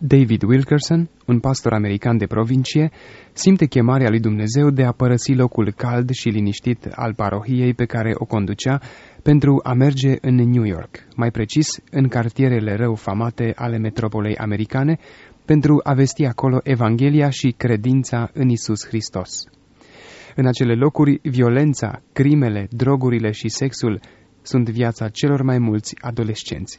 David Wilkerson, un pastor american de provincie, simte chemarea lui Dumnezeu de a părăsi locul cald și liniștit al parohiei pe care o conducea pentru a merge în New York, mai precis în cartierele rău famate ale metropolei americane, pentru a vesti acolo Evanghelia și credința în Isus Hristos. În acele locuri, violența, crimele, drogurile și sexul sunt viața celor mai mulți adolescenți.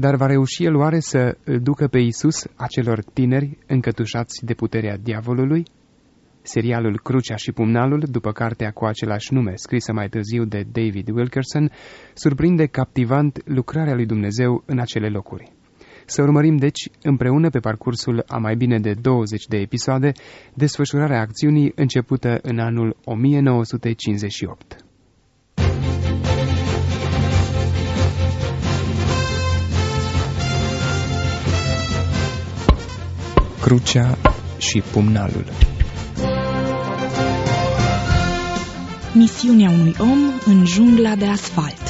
Dar va reuși el oare să îl ducă pe Isus acelor tineri încătușați de puterea diavolului? Serialul Crucea și Pumnalul, după cartea cu același nume, scrisă mai târziu de David Wilkerson, surprinde captivant lucrarea lui Dumnezeu în acele locuri. Să urmărim, deci, împreună pe parcursul a mai bine de 20 de episoade, desfășurarea acțiunii începută în anul 1958. Crucea și pumnalul Misiunea unui om în jungla de asfalt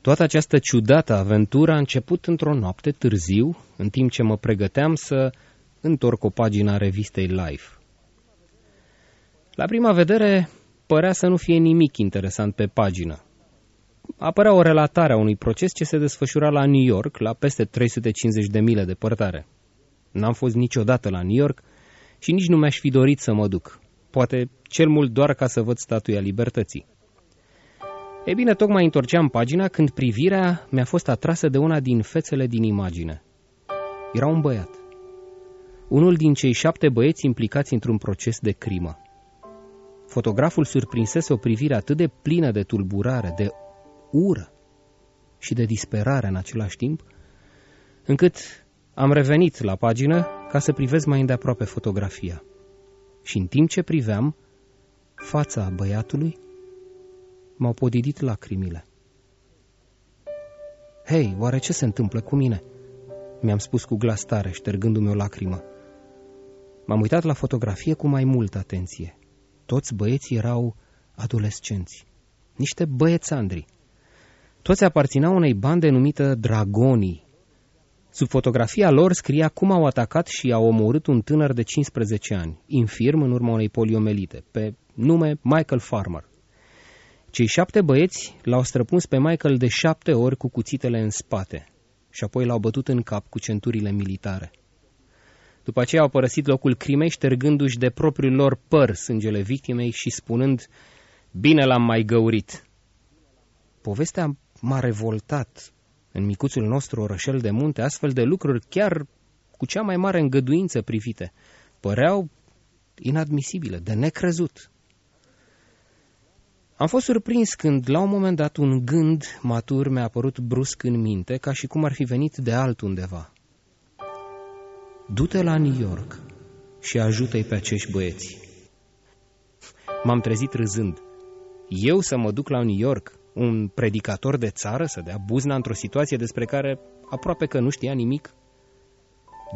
Toată această ciudată aventură a început într-o noapte târziu, în timp ce mă pregăteam să întorc o pagină a revistei Life. La prima vedere, părea să nu fie nimic interesant pe pagină. Apărea o relatare a unui proces ce se desfășura la New York, la peste 350 de mile departare. N-am fost niciodată la New York și nici nu mi-aș fi dorit să mă duc. Poate cel mult doar ca să văd statuia libertății. Ei bine, tocmai întorceam pagina când privirea mi-a fost atrasă de una din fețele din imagine. Era un băiat. Unul din cei șapte băieți implicați într-un proces de crimă. Fotograful surprinsese o privire atât de plină de tulburare, de ură și de disperare în același timp, încât am revenit la pagină ca să privesc mai îndeaproape fotografia. Și în timp ce priveam, fața băiatului m-au podidit lacrimile. Hei, oare ce se întâmplă cu mine?" mi-am spus cu glas tare, ștergându-mi o lacrimă. M-am uitat la fotografie cu mai multă atenție. Toți băieții erau adolescenți, niște băiețandri. Toți aparțineau unei bande numită Dragonii. Sub fotografia lor scria cum au atacat și au omorât un tânăr de 15 ani, infirm în urma unei poliomelite, pe nume Michael Farmer. Cei șapte băieți l-au străpuns pe Michael de șapte ori cu cuțitele în spate și apoi l-au bătut în cap cu centurile militare. După aceea au părăsit locul crimei, ștergându-și de propriul lor păr sângele victimei și spunând, Bine l-am mai găurit. Povestea m-a revoltat în micuțul nostru orășel de munte, astfel de lucruri chiar cu cea mai mare îngăduință privite. Păreau inadmisibile, de necrezut. Am fost surprins când, la un moment dat, un gând matur mi-a apărut brusc în minte, ca și cum ar fi venit de altundeva. Du-te la New York și ajută-i pe acești băieți. M-am trezit râzând. Eu să mă duc la New York, un predicator de țară, să dea buzna într-o situație despre care aproape că nu știa nimic?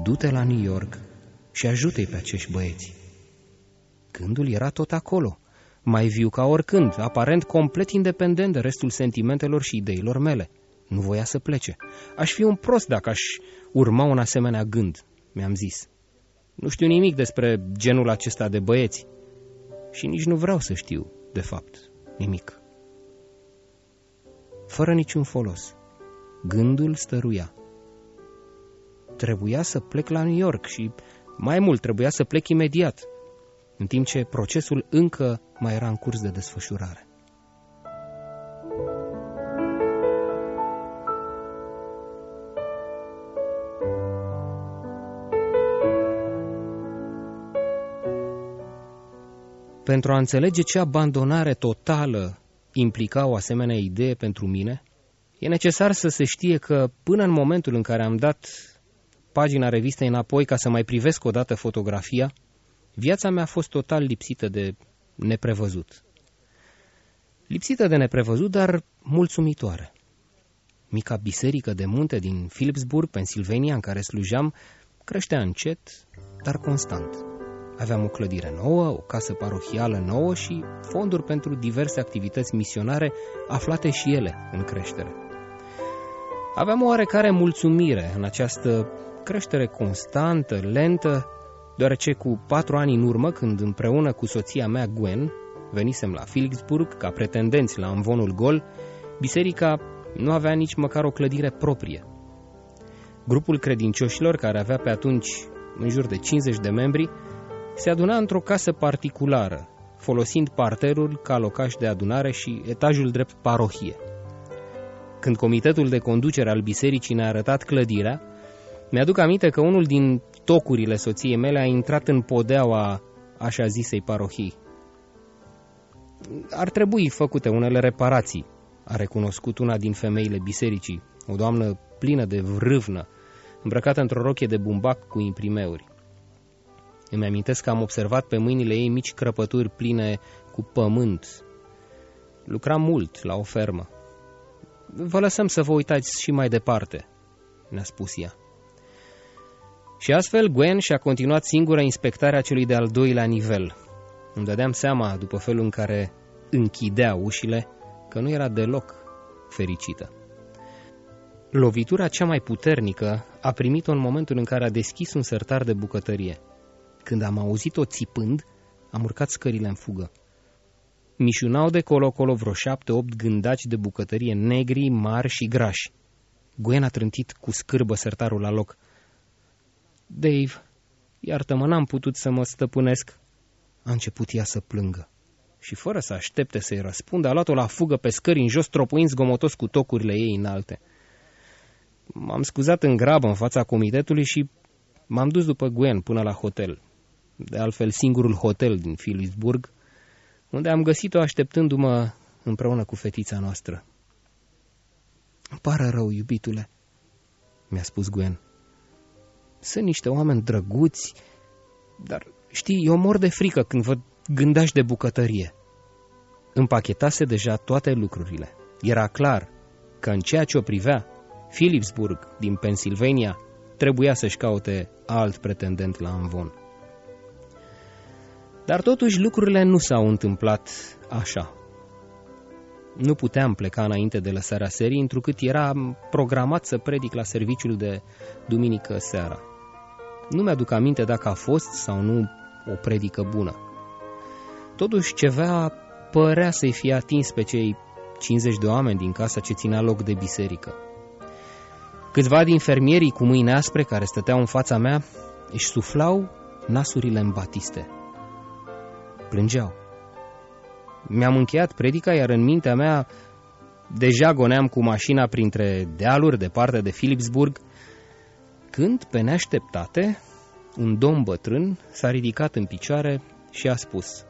Du-te la New York și ajută-i pe acești băieți. Gândul era tot acolo, mai viu ca oricând, aparent complet independent de restul sentimentelor și ideilor mele. Nu voia să plece. Aș fi un prost dacă aș urma un asemenea gând, mi-am zis. Nu știu nimic despre genul acesta de băieți și nici nu vreau să știu, de fapt, nimic. Fără niciun folos. Gândul stăruia. Trebuia să plec la New York și, mai mult, trebuia să plec imediat, în timp ce procesul încă mai era în curs de desfășurare. Pentru a înțelege ce abandonare totală implica o asemenea idee pentru mine, e necesar să se știe că până în momentul în care am dat pagina revistei înapoi ca să mai privesc odată fotografia, viața mea a fost total lipsită de neprevăzut. Lipsită de neprevăzut, dar mulțumitoare. Mica biserică de munte din Philipsburg, Pennsylvania, în care slujeam, creștea încet, dar constant. Aveam o clădire nouă, o casă parohială nouă și fonduri pentru diverse activități misionare aflate și ele în creștere. Aveam o oarecare mulțumire în această creștere constantă, lentă, deoarece cu patru ani în urmă, când împreună cu soția mea Gwen venisem la Philipsburg ca pretendenți la învonul gol, biserica nu avea nici măcar o clădire proprie. Grupul credincioșilor, care avea pe atunci în jur de 50 de membri, se aduna într-o casă particulară, folosind parterul ca locaș de adunare și etajul drept parohie. Când comitetul de conducere al bisericii ne-a arătat clădirea, mi-aduc aminte că unul din tocurile soției mele a intrat în podeaua așa zisei parohii. Ar trebui făcute unele reparații, a recunoscut una din femeile bisericii, o doamnă plină de vrâvnă, îmbrăcată într-o rochie de bumbac cu imprimeuri. Îmi amintesc că am observat pe mâinile ei mici crăpături pline cu pământ. Lucram mult la o fermă. Vă lăsăm să vă uitați și mai departe, ne-a spus ea. Și astfel Gwen și-a continuat singură inspectarea celui de-al doilea nivel. Îmi dădeam seama, după felul în care închidea ușile, că nu era deloc fericită. Lovitura cea mai puternică a primit-o în momentul în care a deschis un sertar de bucătărie. Când am auzit-o țipând, am urcat scările în fugă. Mișunau de colo-colo vreo șapte-opt gândaci de bucătărie negri, mari și grași. Gwen a trântit cu scârbă sertarul la loc. Dave, iartă-mă, n-am putut să mă stăpânesc. A început ea să plângă. Și fără să aștepte să-i răspundă, a luat-o la fugă pe scări în jos, tropuind zgomotos cu tocurile ei înalte. M-am scuzat în grabă în fața comitetului și m-am dus după Gwen până la hotel. De altfel, singurul hotel din Philipsburg, unde am găsit-o așteptându-mă împreună cu fetița noastră. Îmi pare rău, iubitule, mi-a spus Gwen. Sunt niște oameni drăguți, dar știi, eu mor de frică când văd gândași de bucătărie. Împachetase deja toate lucrurile. Era clar că în ceea ce o privea, Philipsburg din Pennsylvania trebuia să-și caute alt pretendent la Anvon. Dar totuși lucrurile nu s-au întâmplat așa. Nu puteam pleca înainte de lăsarea serii, întrucât era programat să predic la serviciul de duminică seara. Nu mi-aduc aminte dacă a fost sau nu o predică bună. Totuși ceva părea să-i fie atins pe cei 50 de oameni din casa ce ținea loc de biserică. Câțiva din fermierii cu mâini aspre care stăteau în fața mea își suflau nasurile în batiste. Plângeau. Mi-am încheiat predica, iar în mintea mea deja goneam cu mașina printre dealuri departe de Philipsburg, când, pe neașteptate, un domn bătrân s-a ridicat în picioare și a spus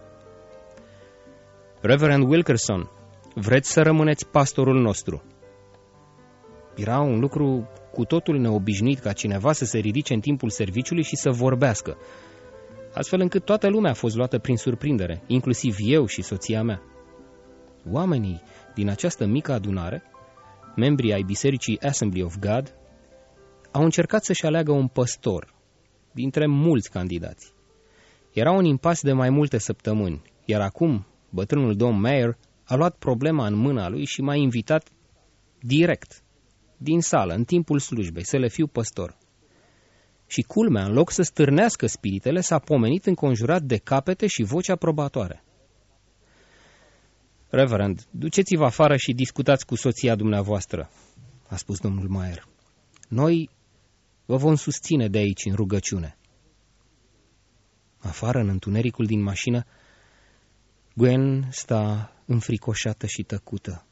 Reverend Wilkerson, vreți să rămâneți pastorul nostru? Era un lucru cu totul neobișnuit ca cineva să se ridice în timpul serviciului și să vorbească, astfel încât toată lumea a fost luată prin surprindere, inclusiv eu și soția mea. Oamenii din această mică adunare, membrii ai bisericii Assembly of God, au încercat să-și aleagă un păstor dintre mulți candidați. Era un impas de mai multe săptămâni, iar acum bătrânul domn Mayer a luat problema în mâna lui și m-a invitat direct, din sală, în timpul slujbei, să le fiu păstor. Și culmea, în loc să stârnească spiritele, s-a pomenit înconjurat de capete și voci aprobatoare. Reverend, duceți-vă afară și discutați cu soția dumneavoastră, a spus domnul Mayer. Noi vă vom susține de aici în rugăciune. Afară, în întunericul din mașină, Gwen sta înfricoșată și tăcută.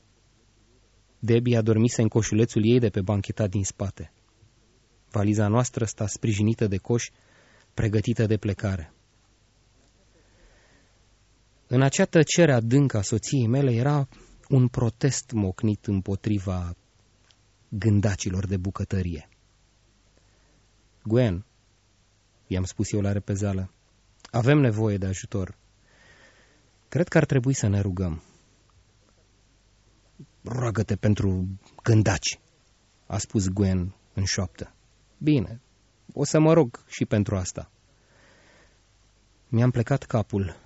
Debbie adormise în coșulețul ei de pe bancheta din spate. Valiza noastră sta sprijinită de coș, pregătită de plecare. În acea tăcere adâncă a soției mele era un protest mocnit împotriva gândacilor de bucătărie. Gwen, i-am spus eu la repezeală, avem nevoie de ajutor. Cred că ar trebui să ne rugăm. Roagă-te pentru gândaci, a spus Gwen în șoaptă. Bine, o să mă rog și pentru asta. mi-am plecat capul.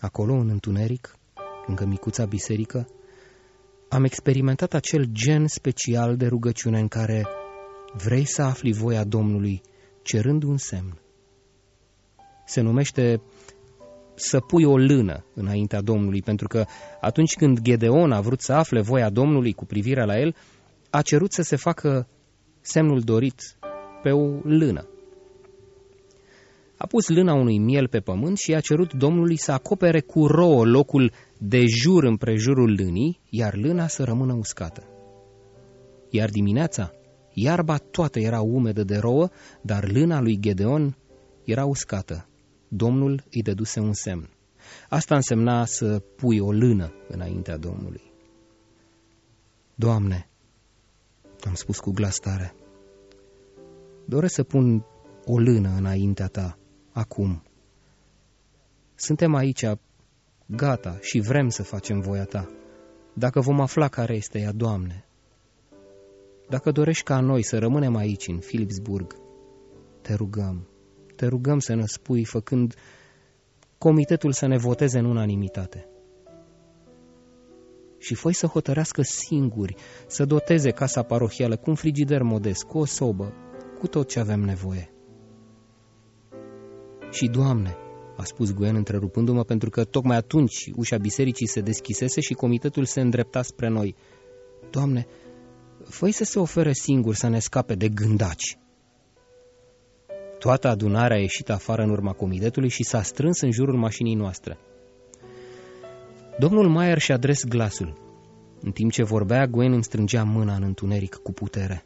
Acolo, în întuneric, lângă micuța biserică, am experimentat acel gen special de rugăciune în care vrei să afli voia Domnului, cerând un semn. Se numește să pui o lână înaintea Domnului, pentru că atunci când Gedeon a vrut să afle voia Domnului cu privire la el, a cerut să se facă semnul dorit pe o lână. A pus lâna unui miel pe pământ și a cerut Domnului să acopere cu rouă locul de jur împrejurul lânii, iar lâna să rămână uscată. Iar dimineața, iarba toată era umedă de rouă, dar lâna lui Gedeon era uscată. Domnul îi dăduse un semn. Asta însemna să pui o lână înaintea Domnului. Doamne, am spus cu glas tare, doresc să pun o lână înaintea Ta, acum. Suntem aici, gata, și vrem să facem voia Ta. Dacă vom afla care este ea, Doamne, dacă dorești ca noi să rămânem aici, în Philipsburg, te rugăm, te rugăm să ne spui, făcând comitetul să ne voteze în unanimitate. Și foi să hotărească singuri, să doteze casa parohială cu un frigider modest, cu o sobă, cu tot ce avem nevoie. Și, Doamne, a spus Gwen întrerupându-mă, pentru că tocmai atunci ușa bisericii se deschisese și comitetul se îndrepta spre noi. Doamne, făi să se ofere singur să ne scape de gândaci. Toată adunarea a ieșit afară în urma comitetului și s-a strâns în jurul mașinii noastre. Domnul Maier și-a adres glasul. În timp ce vorbea, Gwen îmi strângea mâna în întuneric cu putere.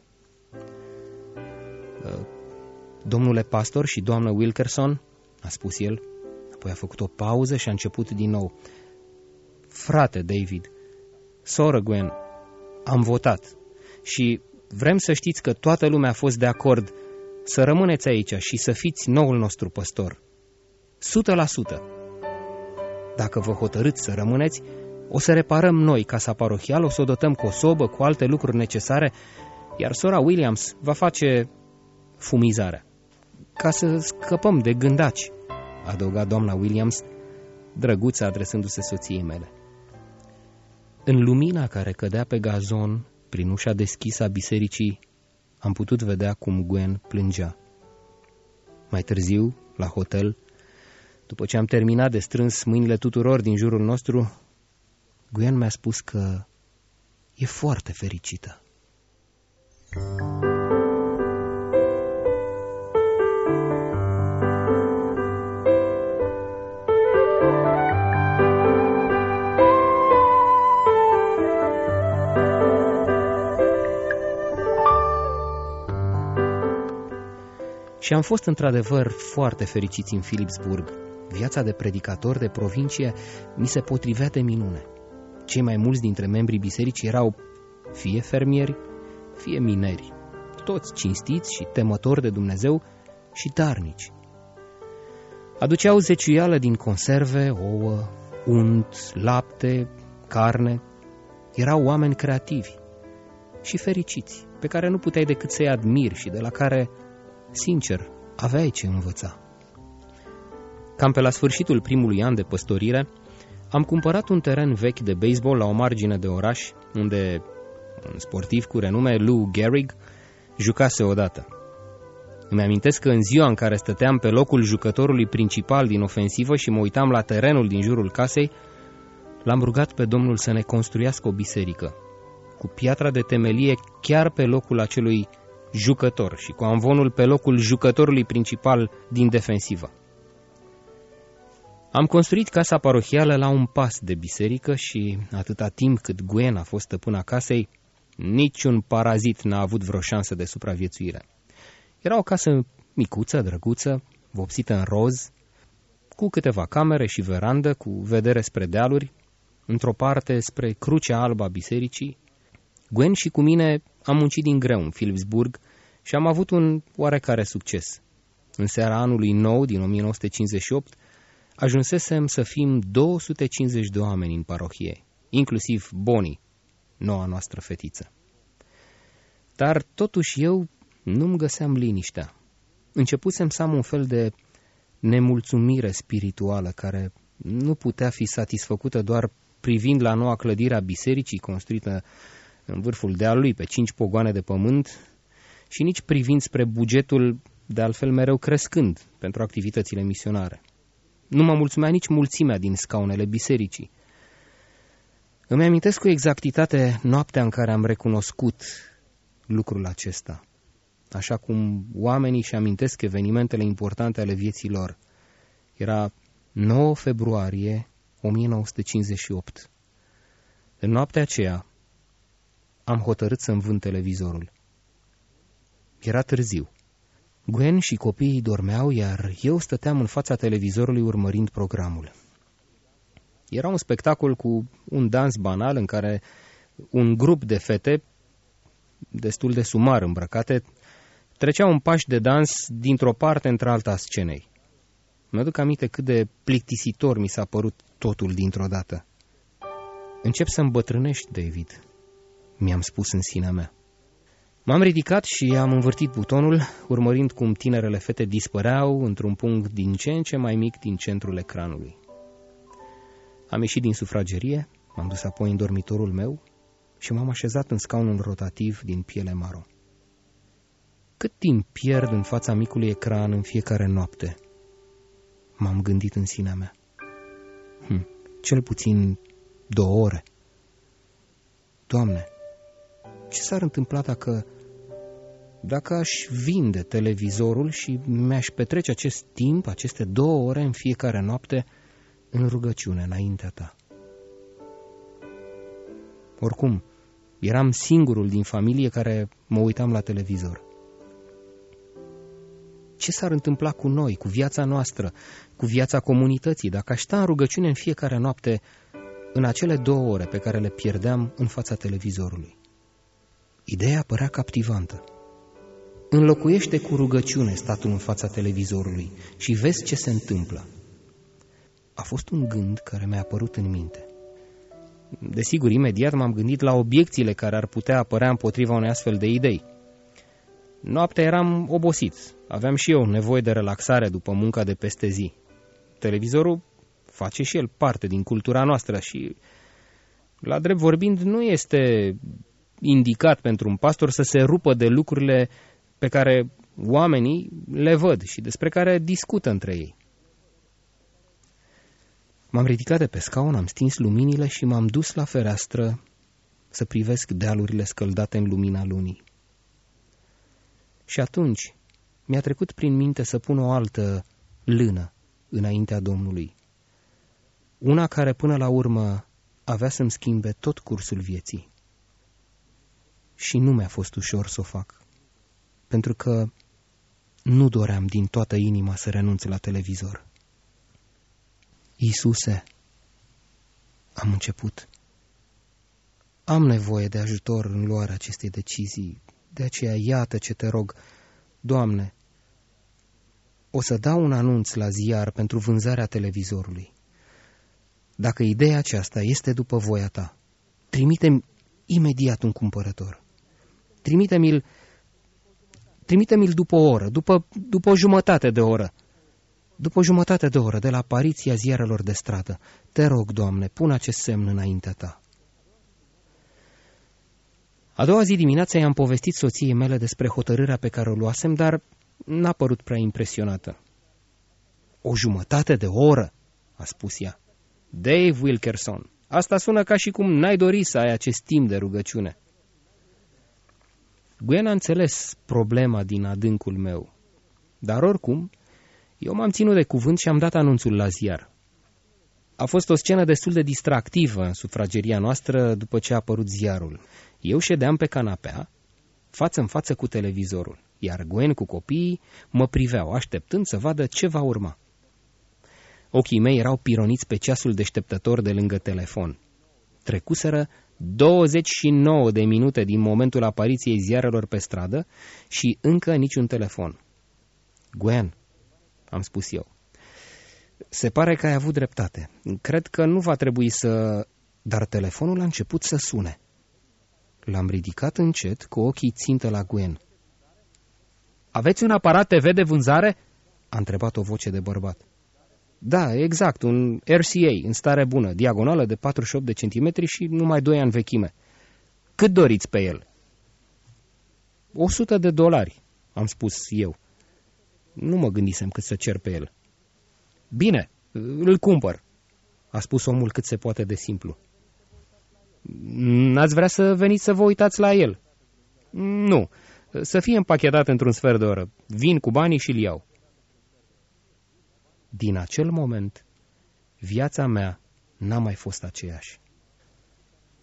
Domnule pastor și doamnă Wilkerson, a spus el, apoi a făcut o pauză și a început din nou. Frate David, soră Gwen, am votat și vrem să știți că toată lumea a fost de acord să rămâneți aici și să fiți noul nostru păstor. Sută la sută. Dacă vă hotărâți să rămâneți, o să reparăm noi casa parohială, o să o dotăm cu o sobă, cu alte lucruri necesare, iar sora Williams va face fumizarea. Ca să scăpăm de gândaci, adăuga doamna Williams, drăguță adresându-se soției mele. În lumina care cădea pe gazon, prin ușa deschisă a bisericii, am putut vedea cum Gwen plângea. Mai târziu, la hotel, după ce am terminat de strâns mâinile tuturor din jurul nostru, Gwen mi-a spus că e foarte fericită. Și am fost într-adevăr foarte fericiți în Philipsburg. Viața de predicator de provincie mi se potrivea de minune. Cei mai mulți dintre membrii bisericii erau fie fermieri, fie mineri, toți cinstiți și temători de Dumnezeu și darnici. Aduceau zeciuială din conserve, ouă, unt, lapte, carne. Erau oameni creativi și fericiți, pe care nu puteai decât să-i admiri și de la care Sincer, aveai ce învăța. Cam pe la sfârșitul primului an de păstorire, am cumpărat un teren vechi de baseball la o margine de oraș, unde un sportiv cu renume, Lou Gehrig, jucase odată. Îmi amintesc că în ziua în care stăteam pe locul jucătorului principal din ofensivă și mă uitam la terenul din jurul casei, l-am rugat pe Domnul să ne construiască o biserică, cu piatra de temelie chiar pe locul acelui jucător și cu amvonul pe locul jucătorului principal din defensivă. Am construit casa parohială la un pas de biserică și, atâta timp cât Gwen a fost stăpâna casei, niciun parazit n-a avut vreo șansă de supraviețuire. Era o casă micuță, drăguță, vopsită în roz, cu câteva camere și verandă, cu vedere spre dealuri, într-o parte spre crucea albă a bisericii. Gwen și cu mine am muncit din greu în Philipsburg și am avut un oarecare succes. În seara anului nou din 1958, ajunsesem să fim 250 de oameni în parohie, inclusiv Bonnie, noua noastră fetiță. Dar totuși eu nu-mi găseam liniștea. Începusem să am un fel de nemulțumire spirituală care nu putea fi satisfăcută doar privind la noua clădire a bisericii construită în vârful dealului pe cinci pogoane de pământ și nici privind spre bugetul de altfel mereu crescând pentru activitățile misionare. Nu mă mulțumea nici mulțimea din scaunele bisericii. Îmi amintesc cu exactitate noaptea în care am recunoscut lucrul acesta, așa cum oamenii și amintesc evenimentele importante ale vieții lor. Era 9 februarie 1958. În noaptea aceea am hotărât să-mi vând televizorul. Era târziu. Gwen și copiii dormeau, iar eu stăteam în fața televizorului urmărind programul. Era un spectacol cu un dans banal în care un grup de fete, destul de sumar îmbrăcate, treceau un paș de dans dintr-o parte într-alta a scenei. Mi-aduc aminte cât de plictisitor mi s-a părut totul dintr-o dată. Încep să îmbătrânești, David, mi-am spus în sinea mea. M-am ridicat și am învârtit butonul, urmărind cum tinerele fete dispăreau într-un punct din ce în ce mai mic din centrul ecranului. Am ieșit din sufragerie, m-am dus apoi în dormitorul meu și m-am așezat în scaunul rotativ din piele maro. Cât timp pierd în fața micului ecran în fiecare noapte? M-am gândit în sinea mea. Hm, cel puțin două ore. Doamne, ce s-ar întâmpla dacă, dacă aș vinde televizorul și mi-aș petrece acest timp, aceste două ore în fiecare noapte, în rugăciune înaintea ta? Oricum, eram singurul din familie care mă uitam la televizor. Ce s-ar întâmpla cu noi, cu viața noastră, cu viața comunității, dacă aș sta în rugăciune în fiecare noapte, în acele două ore pe care le pierdeam în fața televizorului? Ideea părea captivantă. Înlocuiește cu rugăciune statul în fața televizorului și vezi ce se întâmplă. A fost un gând care mi-a apărut în minte. Desigur, imediat m-am gândit la obiecțiile care ar putea apărea împotriva unei astfel de idei. Noaptea eram obosit, aveam și eu nevoie de relaxare după munca de peste zi. Televizorul face și el parte din cultura noastră și, la drept vorbind, nu este indicat pentru un pastor să se rupă de lucrurile pe care oamenii le văd și despre care discută între ei. M-am ridicat de pe scaun, am stins luminile și m-am dus la fereastră să privesc dealurile scăldate în lumina lunii. Și atunci mi-a trecut prin minte să pun o altă lână înaintea Domnului. Una care până la urmă avea să-mi schimbe tot cursul vieții și nu mi-a fost ușor să o fac, pentru că nu doream din toată inima să renunț la televizor. Iisuse, am început. Am nevoie de ajutor în luarea acestei decizii, de aceea iată ce te rog, Doamne, o să dau un anunț la ziar pentru vânzarea televizorului. Dacă ideea aceasta este după voia ta, trimite imediat un cumpărător. Trimite-mi-l trimite-mi după o oră, după, după o jumătate de oră. După o jumătate de oră de la apariția ziarelor de stradă, te rog, Doamne, pun acest semn înaintea ta. A doua zi dimineața i-am povestit soției mele despre hotărârea pe care o luasem, dar n-a părut prea impresionată. O jumătate de oră, a spus ea. Dave Wilkerson, asta sună ca și cum n-ai dori să ai acest timp de rugăciune. Gwen a înțeles problema din adâncul meu, dar oricum, eu m-am ținut de cuvânt și am dat anunțul la ziar. A fost o scenă destul de distractivă în sufrageria noastră după ce a apărut ziarul. Eu ședeam pe canapea, față în față cu televizorul, iar Gwen cu copiii mă priveau, așteptând să vadă ce va urma. Ochii mei erau pironiți pe ceasul deșteptător de lângă telefon. Trecuseră 29 de minute din momentul apariției ziarelor pe stradă și încă niciun telefon. Gwen, am spus eu, se pare că ai avut dreptate. Cred că nu va trebui să... Dar telefonul a început să sune. L-am ridicat încet, cu ochii țintă la Gwen. Aveți un aparat TV de vânzare?" A întrebat o voce de bărbat. Da, exact, un RCA în stare bună, diagonală de 48 de centimetri și numai 2 ani vechime. Cât doriți pe el? 100 de dolari, am spus eu. Nu mă gândisem cât să cer pe el. Bine, îl cumpăr, a spus omul cât se poate de simplu. N-ați vrea să veniți să vă uitați la el? Nu, să fie împachetat într-un sfert de oră. Vin cu banii și-l iau. Din acel moment, viața mea n-a mai fost aceeași.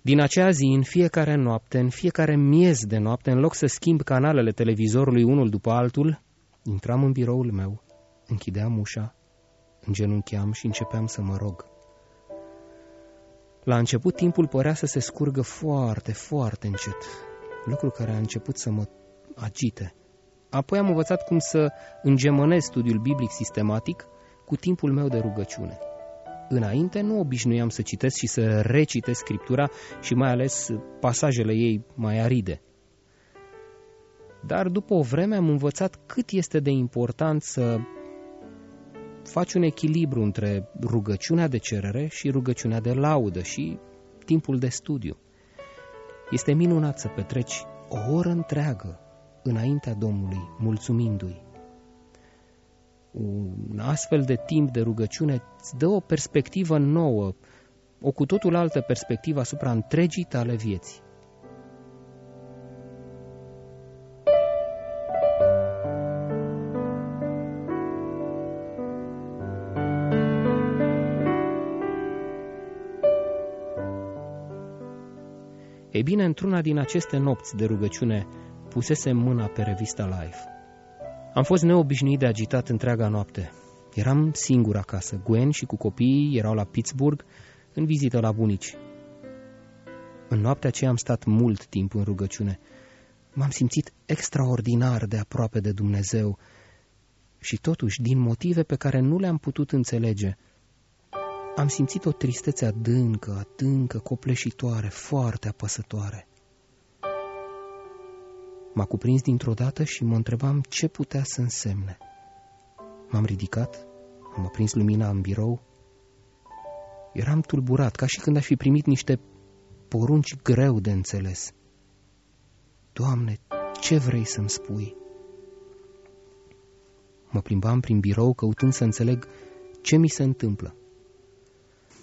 Din acea zi, în fiecare noapte, în fiecare miez de noapte, în loc să schimb canalele televizorului unul după altul, intram în biroul meu, închideam ușa, îngenuncheam și începeam să mă rog. La început timpul părea să se scurgă foarte, foarte încet, lucru care a început să mă agite. Apoi am învățat cum să îngemănez studiul biblic sistematic cu timpul meu de rugăciune. Înainte nu obișnuiam să citesc și să recitesc Scriptura și mai ales pasajele ei mai aride. Dar după o vreme am învățat cât este de important să faci un echilibru între rugăciunea de cerere și rugăciunea de laudă și timpul de studiu. Este minunat să petreci o oră întreagă înaintea Domnului, mulțumindu-i. Un astfel de timp de rugăciune îți dă o perspectivă nouă, o cu totul altă perspectivă asupra întregii tale vieți. Ei bine, într-una din aceste nopți de rugăciune, pusese mâna pe revista Life. Am fost neobișnuit de agitat întreaga noapte. Eram singur acasă. Gwen și cu copiii erau la Pittsburgh în vizită la bunici. În noaptea aceea am stat mult timp în rugăciune. M-am simțit extraordinar de aproape de Dumnezeu și totuși, din motive pe care nu le-am putut înțelege, am simțit o tristețe adâncă, adâncă, copleșitoare, foarte apăsătoare. M-a cuprins dintr-o dată și mă întrebam ce putea să însemne. M-am ridicat, am aprins lumina în birou. Eram tulburat, ca și când aș fi primit niște porunci greu de înțeles. Doamne, ce vrei să-mi spui? Mă plimbam prin birou căutând să înțeleg ce mi se întâmplă.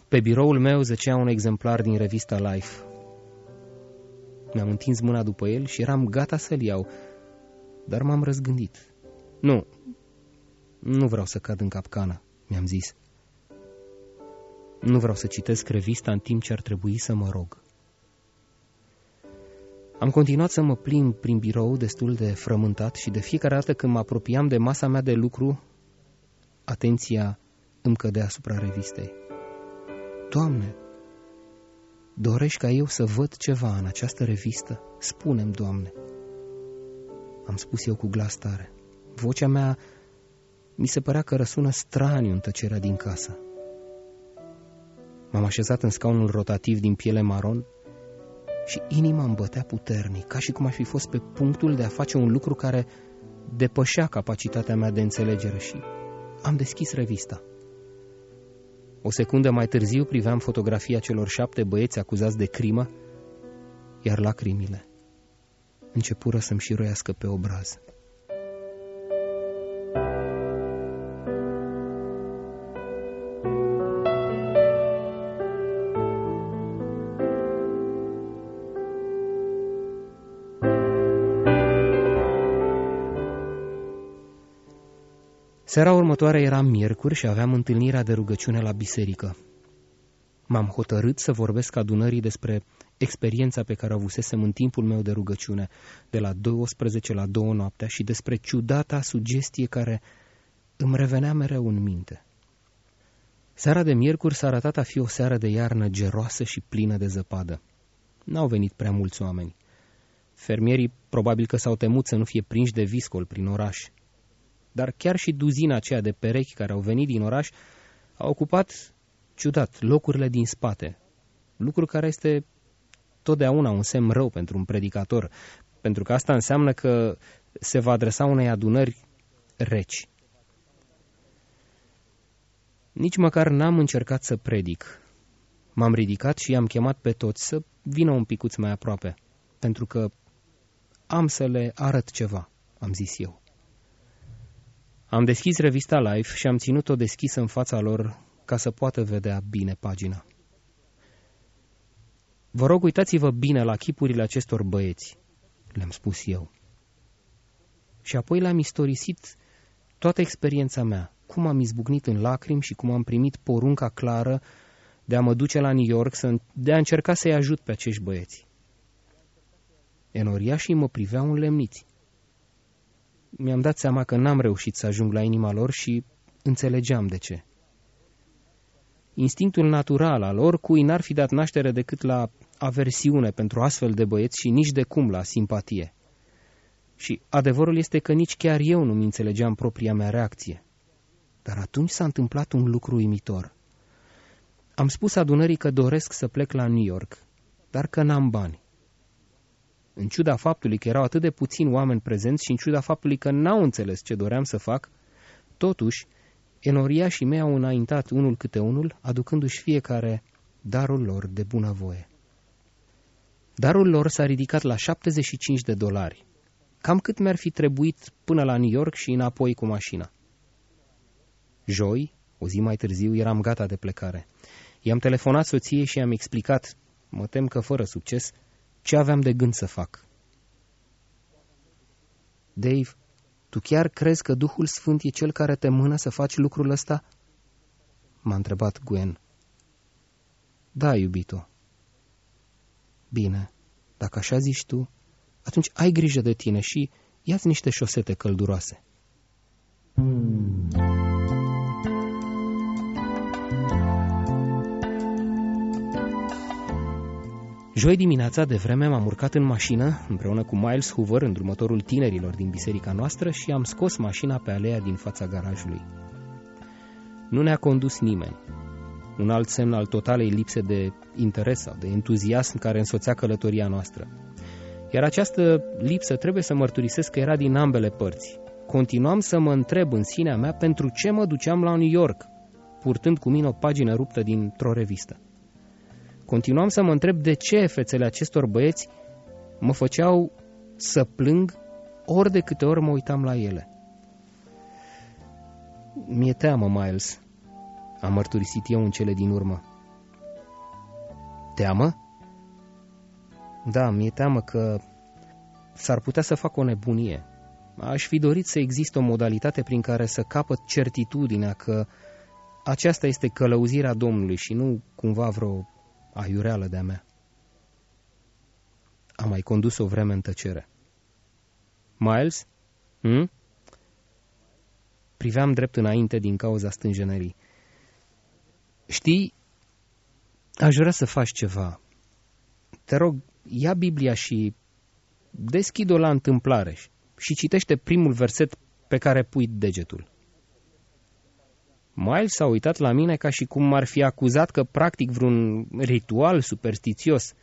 Pe biroul meu zăcea un exemplar din revista Life. Mi-am întins mâna după el și eram gata să-l iau, dar m-am răzgândit. Nu, nu vreau să cad în capcană, mi-am zis. Nu vreau să citesc revista în timp ce ar trebui să mă rog. Am continuat să mă plimb prin birou destul de frământat și de fiecare dată când mă apropiam de masa mea de lucru, atenția îmi cădea asupra revistei. Doamne, dorești ca eu să văd ceva în această revistă? Spune-mi, Doamne. Am spus eu cu glas tare. Vocea mea mi se părea că răsună straniu în tăcerea din casă. M-am așezat în scaunul rotativ din piele maron și inima îmi bătea puternic, ca și cum aș fi fost pe punctul de a face un lucru care depășea capacitatea mea de înțelegere și am deschis revista. O secundă mai târziu priveam fotografia celor șapte băieți acuzați de crimă, iar lacrimile începură să-mi șiroiască pe obraz. Seara următoare era miercuri și aveam întâlnirea de rugăciune la biserică. M-am hotărât să vorbesc adunării despre experiența pe care o avusesem în timpul meu de rugăciune, de la 12 la 2 noaptea, și despre ciudata sugestie care îmi revenea mereu în minte. Seara de miercuri s-a arătat a fi o seară de iarnă geroasă și plină de zăpadă. N-au venit prea mulți oameni. Fermierii probabil că s-au temut să nu fie prinși de viscol prin oraș dar chiar și duzina aceea de perechi care au venit din oraș au ocupat, ciudat, locurile din spate, lucru care este totdeauna un semn rău pentru un predicator, pentru că asta înseamnă că se va adresa unei adunări reci. Nici măcar n-am încercat să predic. M-am ridicat și i-am chemat pe toți să vină un picuț mai aproape, pentru că am să le arăt ceva, am zis eu. Am deschis revista Life și am ținut-o deschisă în fața lor ca să poată vedea bine pagina. Vă rog, uitați-vă bine la chipurile acestor băieți, le-am spus eu. Și apoi le-am istorisit toată experiența mea, cum am izbucnit în lacrimi și cum am primit porunca clară de a mă duce la New York, să, de a încerca să-i ajut pe acești băieți. Enoriașii mă priveau lemniți. Mi-am dat seama că n-am reușit să ajung la inima lor și înțelegeam de ce. Instinctul natural al oricui n-ar fi dat naștere decât la aversiune pentru astfel de băieți și nici de cum la simpatie. Și adevărul este că nici chiar eu nu-mi înțelegeam propria mea reacție. Dar atunci s-a întâmplat un lucru uimitor. Am spus adunării că doresc să plec la New York, dar că n-am bani. În ciuda faptului că erau atât de puțini oameni prezenți și în ciuda faptului că n-au înțeles ce doream să fac, totuși, enoriașii mei au înaintat unul câte unul, aducându-și fiecare darul lor de bunăvoie. Darul lor s-a ridicat la 75 de dolari, cam cât mi-ar fi trebuit până la New York și înapoi cu mașina. Joi, o zi mai târziu, eram gata de plecare. I-am telefonat soției și i-am explicat, mă tem că fără succes, ce aveam de gând să fac. Dave, tu chiar crezi că Duhul Sfânt e cel care te mână să faci lucrul ăsta? M-a întrebat Gwen. Da, iubito. Bine, dacă așa zici tu, atunci ai grijă de tine și ia-ți niște șosete călduroase. Hmm. Joi dimineața, de vreme, m-am urcat în mașină, împreună cu Miles Hoover, îndrumătorul tinerilor din biserica noastră, și am scos mașina pe alea din fața garajului. Nu ne-a condus nimeni. Un alt semn al totalei lipse de interes sau de entuziasm care însoțea călătoria noastră. Iar această lipsă trebuie să mărturisesc că era din ambele părți. Continuam să mă întreb în sinea mea pentru ce mă duceam la New York, purtând cu mine o pagină ruptă dintr-o revistă. Continuam să mă întreb de ce fețele acestor băieți mă făceau să plâng ori de câte ori mă uitam la ele. Mi-e teamă, Miles, am mărturisit eu în cele din urmă. Teamă? Da, mi-e teamă că s-ar putea să fac o nebunie. Aș fi dorit să existe o modalitate prin care să capăt certitudinea că aceasta este călăuzirea Domnului și nu cumva vreo aiureală de-a mea. Am mai condus o vreme în tăcere. Miles? Hm? Priveam drept înainte din cauza stânjenării. Știi, aș vrea să faci ceva. Te rog, ia Biblia și deschid-o la întâmplare și citește primul verset pe care pui degetul. Miles s-a uitat la mine ca și cum m-ar fi acuzat că practic vreun ritual superstițios,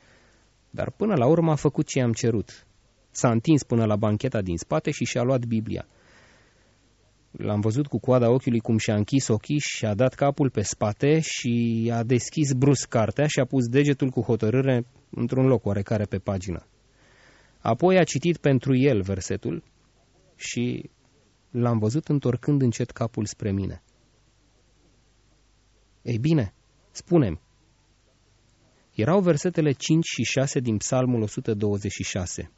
dar până la urmă a făcut ce am cerut. S-a întins până la bancheta din spate și și-a luat Biblia. L-am văzut cu coada ochiului cum și-a închis ochii și a dat capul pe spate și a deschis brusc cartea și a pus degetul cu hotărâre într-un loc oarecare pe pagină. Apoi a citit pentru el versetul și l-am văzut întorcând încet capul spre mine. Ei bine, spunem. Erau versetele 5 și 6 din Psalmul 126.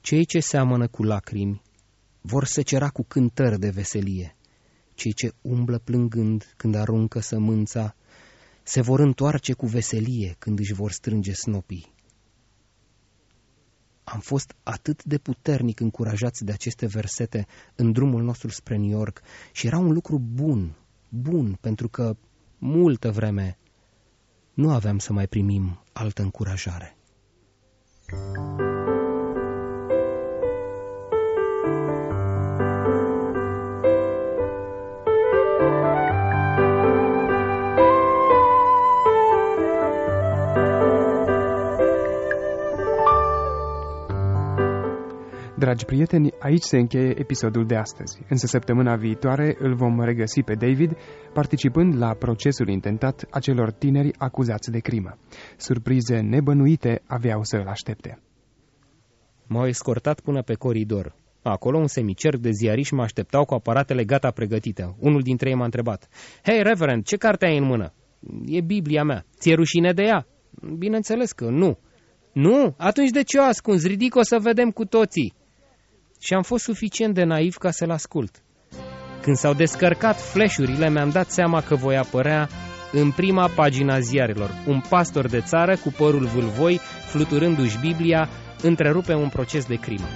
Cei ce seamănă cu lacrimi vor secera cu cântări de veselie. Cei ce umblă plângând când aruncă sămânța se vor întoarce cu veselie când își vor strânge snopii. Am fost atât de puternic încurajați de aceste versete în drumul nostru spre New York și era un lucru bun bun, pentru că multă vreme nu aveam să mai primim altă încurajare. Dragi Dragi prieteni, aici se încheie episodul de astăzi, însă săptămâna viitoare îl vom regăsi pe David participând la procesul intentat a celor tineri acuzați de crimă. Surprize nebănuite aveau să îl aștepte. M-au escortat până pe coridor. Acolo un semicerc de ziariști mă așteptau cu aparatele gata pregătite. Unul dintre ei m-a întrebat. Hei, reverend, ce carte ai în mână? E Biblia mea. Ți-e rușine de ea? Bineînțeles că nu. Nu? Atunci de ce o ascunzi? Ridic-o să vedem cu toții. Și am fost suficient de naiv ca să-l ascult. Când s-au descărcat fleșurile, mi-am dat seama că voi apărea în prima pagina ziarelor. Un pastor de țară cu părul vâlvoi, fluturându-și Biblia, întrerupe un proces de crimă.